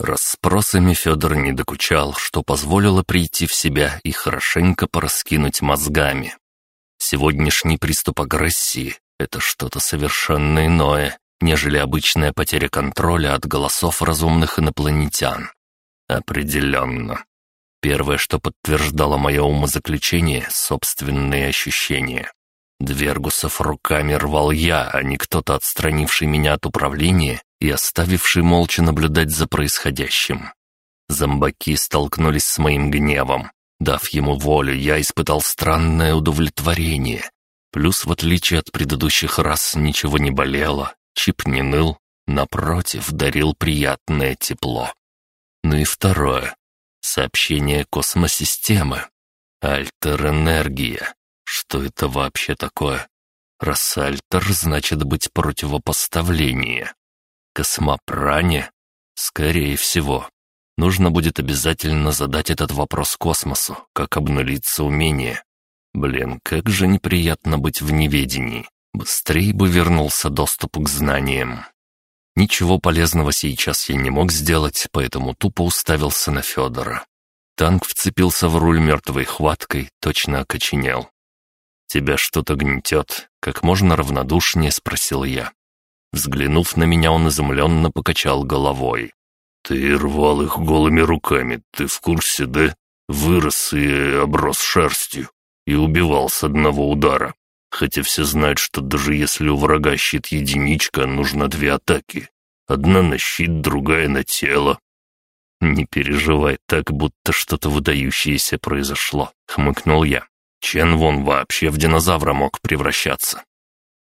Расспросами Федор не докучал, что позволило прийти в себя и хорошенько пораскинуть мозгами. Сегодняшний приступ агрессии — это что-то совершенно иное, нежели обычная потеря контроля от голосов разумных инопланетян. Определенно. Первое, что подтверждало мое умозаключение — собственные ощущения. Двергусов руками рвал я, а не кто-то, отстранивший меня от управления и оставивший молча наблюдать за происходящим. Зомбаки столкнулись с моим гневом. Дав ему волю, я испытал странное удовлетворение. Плюс, в отличие от предыдущих раз, ничего не болело, чип не ныл, напротив, дарил приятное тепло. Ну и второе. Сообщение космосистемы. Альтер-энергия. Что это вообще такое? Раз альтер, значит быть противопоставление. Космопране? Скорее всего. Нужно будет обязательно задать этот вопрос космосу, как обнулиться умение. Блин, как же неприятно быть в неведении. Быстрее бы вернулся доступ к знаниям. Ничего полезного сейчас я не мог сделать, поэтому тупо уставился на Федора. Танк вцепился в руль мертвой хваткой, точно окоченел. «Тебя что-то гнетет?» — как можно равнодушнее спросил я. Взглянув на меня, он изумленно покачал головой. «Ты рвал их голыми руками, ты в курсе, да? Вырос и оброс шерстью, и убивал с одного удара. Хотя все знают, что даже если у врага щит единичка, нужно две атаки. Одна на щит, другая на тело. «Не переживай так, будто что-то выдающееся произошло», — хмыкнул я. «Чен вон вообще в динозавра мог превращаться.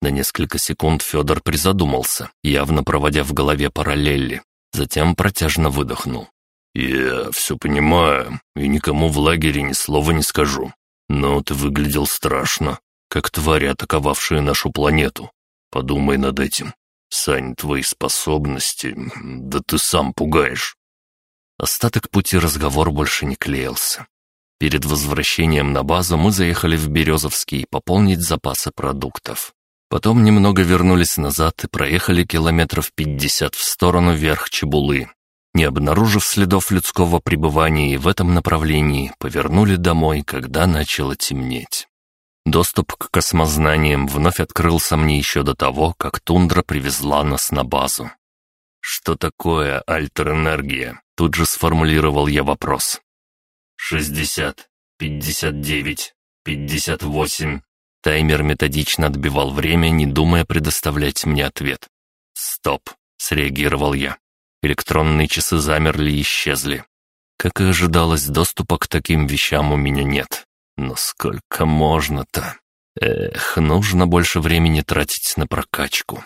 На несколько секунд Федор призадумался, явно проводя в голове параллели. Затем протяжно выдохнул. «Я все понимаю, и никому в лагере ни слова не скажу. Но ты выглядел страшно, как твари, атаковавшие нашу планету. Подумай над этим. Сань, твои способности... Да ты сам пугаешь». Остаток пути разговор больше не клеился. Перед возвращением на базу мы заехали в Березовский пополнить запасы продуктов. Потом немного вернулись назад и проехали километров пятьдесят в сторону вверх Чебулы. Не обнаружив следов людского пребывания и в этом направлении, повернули домой, когда начало темнеть. Доступ к космознаниям вновь открылся мне еще до того, как тундра привезла нас на базу. «Что такое альтер-энергия?» Тут же сформулировал я вопрос. «Шестьдесят, пятьдесят девять, пятьдесят восемь, Таймер методично отбивал время, не думая предоставлять мне ответ. «Стоп!» — среагировал я. Электронные часы замерли и исчезли. Как и ожидалось, доступа к таким вещам у меня нет. Но сколько можно-то? Эх, нужно больше времени тратить на прокачку.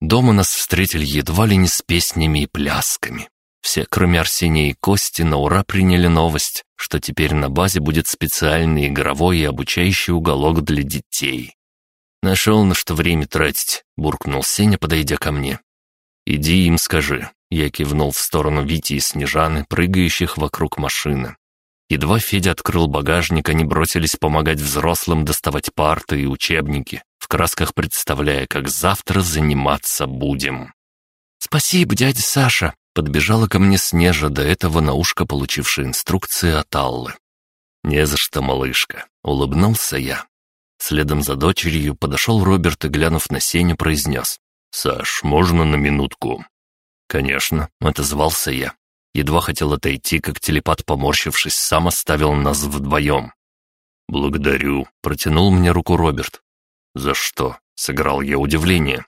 Дома нас встретили едва ли не с песнями и плясками. Все, кроме Арсения и Кости, на ура приняли новость, что теперь на базе будет специальный игровой и обучающий уголок для детей. «Нашел на что время тратить», — буркнул Сеня, подойдя ко мне. «Иди им скажи», — я кивнул в сторону Вити и Снежаны, прыгающих вокруг машины. Едва Федя открыл багажник, они бросились помогать взрослым доставать парты и учебники, в красках представляя, как завтра заниматься будем. «Спасибо, дядя Саша!» Подбежала ко мне Снежа, до этого на ушко получившая инструкции от Аллы. «Не за что, малышка», — улыбнулся я. Следом за дочерью подошел Роберт и, глянув на Сеню, произнес. «Саш, можно на минутку?» «Конечно», — отозвался я. Едва хотел отойти, как телепат, поморщившись, сам оставил нас вдвоем. «Благодарю», — протянул мне руку Роберт. «За что?» — сыграл я удивление.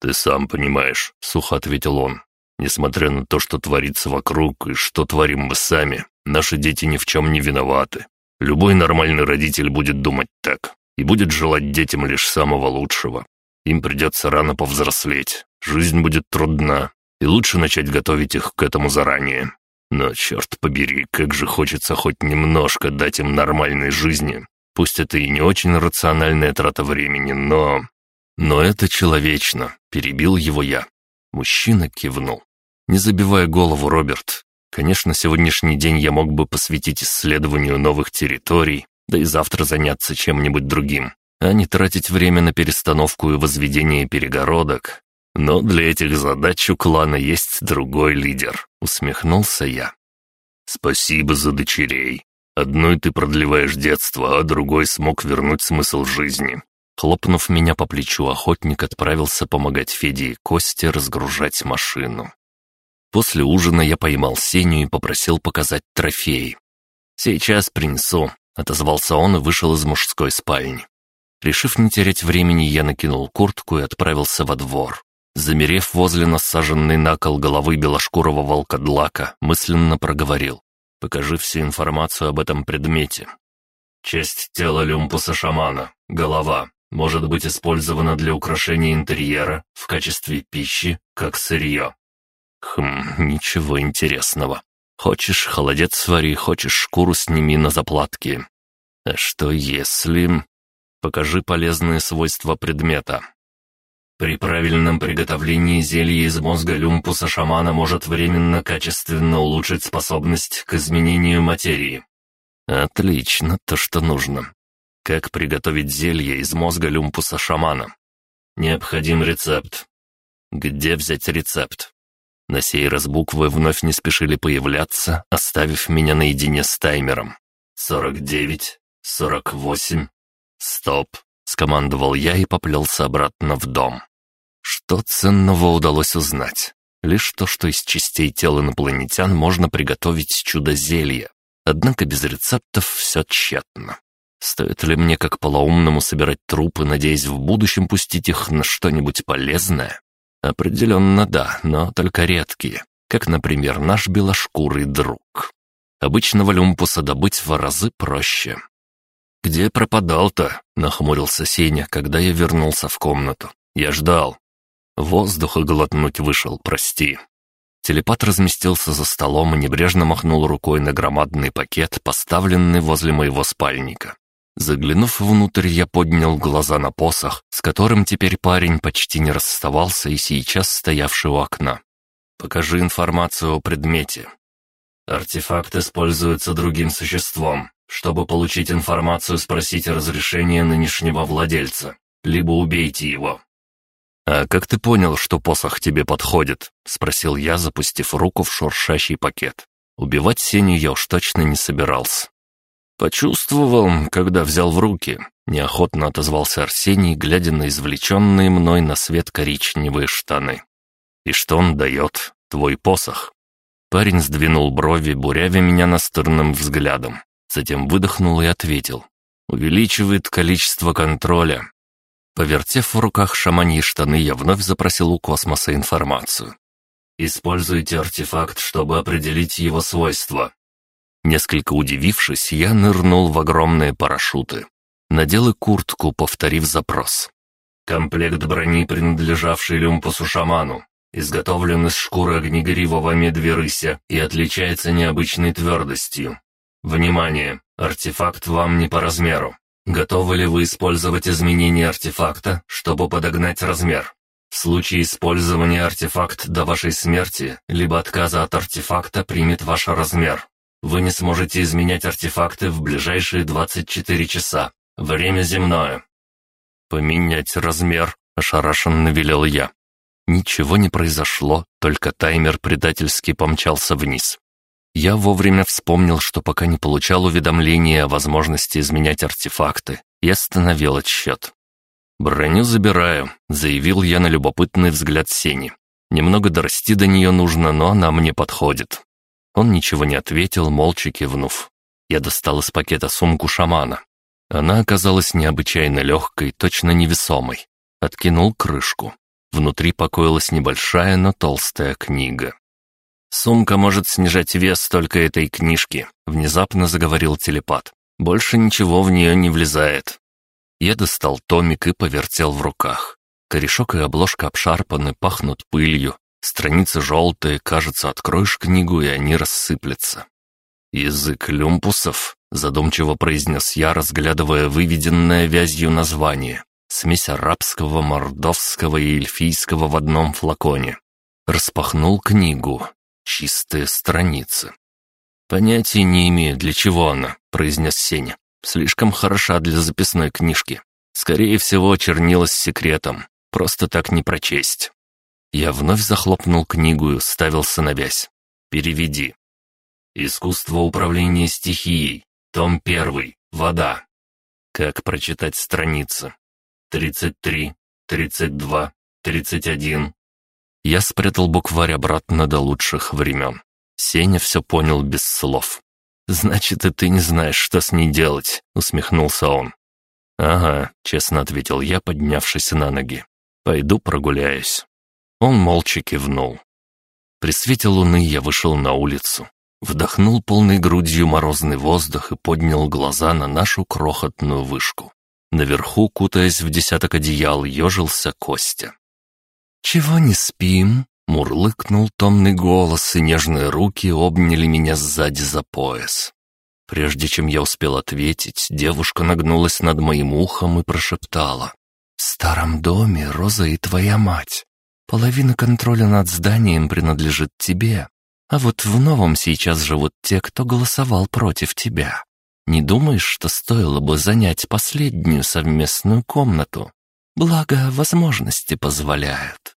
«Ты сам понимаешь», — сухо ответил он. Несмотря на то, что творится вокруг и что творим мы сами, наши дети ни в чем не виноваты. Любой нормальный родитель будет думать так и будет желать детям лишь самого лучшего. Им придется рано повзрослеть, жизнь будет трудна, и лучше начать готовить их к этому заранее. Но, черт побери, как же хочется хоть немножко дать им нормальной жизни. Пусть это и не очень рациональная трата времени, но... Но это человечно, перебил его я. Мужчина кивнул. Не забивая голову, Роберт. Конечно, сегодняшний день я мог бы посвятить исследованию новых территорий, да и завтра заняться чем-нибудь другим, а не тратить время на перестановку и возведение перегородок. Но для этих задач у клана есть другой лидер», — усмехнулся я. «Спасибо за дочерей. Одной ты продлеваешь детство, а другой смог вернуть смысл жизни». Хлопнув меня по плечу, охотник отправился помогать Феде и Косте разгружать машину. После ужина я поймал Сеню и попросил показать трофеи. «Сейчас принесу», — отозвался он и вышел из мужской спальни. Решив не терять времени, я накинул куртку и отправился во двор. Замерев возле насаженной на кол головы белошкурого волкодлака, мысленно проговорил. «Покажи всю информацию об этом предмете». «Часть тела люмпуса шамана, голова, может быть использована для украшения интерьера в качестве пищи, как сырье». «Хм, ничего интересного. Хочешь холодец свари, хочешь шкуру сними на заплатки. А что если...» Покажи полезные свойства предмета. При правильном приготовлении зелья из мозга люмпуса шамана может временно качественно улучшить способность к изменению материи. Отлично, то, что нужно. Как приготовить зелье из мозга люмпуса шамана? Необходим рецепт. Где взять рецепт? На сей раз буквы вновь не спешили появляться, оставив меня наедине с таймером. Сорок девять, сорок восемь, «Стоп!» — скомандовал я и поплелся обратно в дом. Что ценного удалось узнать? Лишь то, что из частей тел инопланетян можно приготовить чудо-зелье. Однако без рецептов все тщетно. Стоит ли мне как полоумному собирать трупы, надеясь в будущем пустить их на что-нибудь полезное? Определенно да, но только редкие, как, например, наш белошкурый друг. Обычного люмпуса добыть в разы проще. «Где пропадал-то?» — нахмурился Сеня, когда я вернулся в комнату. «Я ждал. Воздуха глотнуть вышел, прости». Телепат разместился за столом и небрежно махнул рукой на громадный пакет, поставленный возле моего спальника. Заглянув внутрь, я поднял глаза на посох, с которым теперь парень почти не расставался и сейчас стоявший у окна. «Покажи информацию о предмете». «Артефакт используется другим существом. Чтобы получить информацию, спросите разрешение нынешнего владельца, либо убейте его». «А как ты понял, что посох тебе подходит?» — спросил я, запустив руку в шуршащий пакет. Убивать Сеню я уж точно не собирался. «Почувствовал, когда взял в руки», — неохотно отозвался Арсений, глядя на извлеченные мной на свет коричневые штаны. «И что он дает? Твой посох?» Парень сдвинул брови, бурявя меня настырным взглядом. Затем выдохнул и ответил. «Увеличивает количество контроля». Повертев в руках шаманьи штаны, я вновь запросил у космоса информацию. «Используйте артефакт, чтобы определить его свойства». Несколько удивившись, я нырнул в огромные парашюты. Надел и куртку, повторив запрос. Комплект брони, принадлежавший люмпусу-шаману, изготовлен из шкуры огнегривого медверыся и отличается необычной твердостью. Внимание! Артефакт вам не по размеру. Готовы ли вы использовать изменение артефакта, чтобы подогнать размер? В случае использования артефакт до вашей смерти, либо отказа от артефакта примет ваш размер. Вы не сможете изменять артефакты в ближайшие 24 часа. Время земное. «Поменять размер», — ошарашенно велел я. Ничего не произошло, только таймер предательски помчался вниз. Я вовремя вспомнил, что пока не получал уведомления о возможности изменять артефакты, и остановил отсчет. «Броню забираю», — заявил я на любопытный взгляд Сени. «Немного дорасти до нее нужно, но она мне подходит». Он ничего не ответил, молча кивнув. Я достал из пакета сумку шамана. Она оказалась необычайно легкой, точно невесомой. Откинул крышку. Внутри покоилась небольшая, но толстая книга. «Сумка может снижать вес только этой книжки», — внезапно заговорил телепат. «Больше ничего в нее не влезает». Я достал томик и повертел в руках. Корешок и обложка обшарпаны, пахнут пылью. Страницы желтые, кажется, откроешь книгу, и они рассыплются. «Язык люмпусов», — задумчиво произнес я, разглядывая выведенное вязью название. Смесь арабского, мордовского и эльфийского в одном флаконе. Распахнул книгу чистые страницы. «Понятия не имею, для чего она», — произнес Сеня. «Слишком хороша для записной книжки. Скорее всего, чернила с секретом. Просто так не прочесть». Я вновь захлопнул книгу и уставился на вязь. «Переведи». «Искусство управления стихией. Том первый. Вода». Как прочитать страницы? «Тридцать три, тридцать два, тридцать один». Я спрятал букварь обратно до лучших времен. Сеня все понял без слов. «Значит, и ты не знаешь, что с ней делать», — усмехнулся он. «Ага», — честно ответил я, поднявшись на ноги. «Пойду прогуляюсь». Он молча кивнул. При свете луны я вышел на улицу, вдохнул полной грудью морозный воздух и поднял глаза на нашу крохотную вышку. Наверху, кутаясь в десяток одеял, ежился Костя. «Чего не спим?» — мурлыкнул томный голос, и нежные руки обняли меня сзади за пояс. Прежде чем я успел ответить, девушка нагнулась над моим ухом и прошептала. «В старом доме Роза и твоя мать. Половина контроля над зданием принадлежит тебе. А вот в новом сейчас живут те, кто голосовал против тебя. Не думаешь, что стоило бы занять последнюю совместную комнату? Благо, возможности позволяют».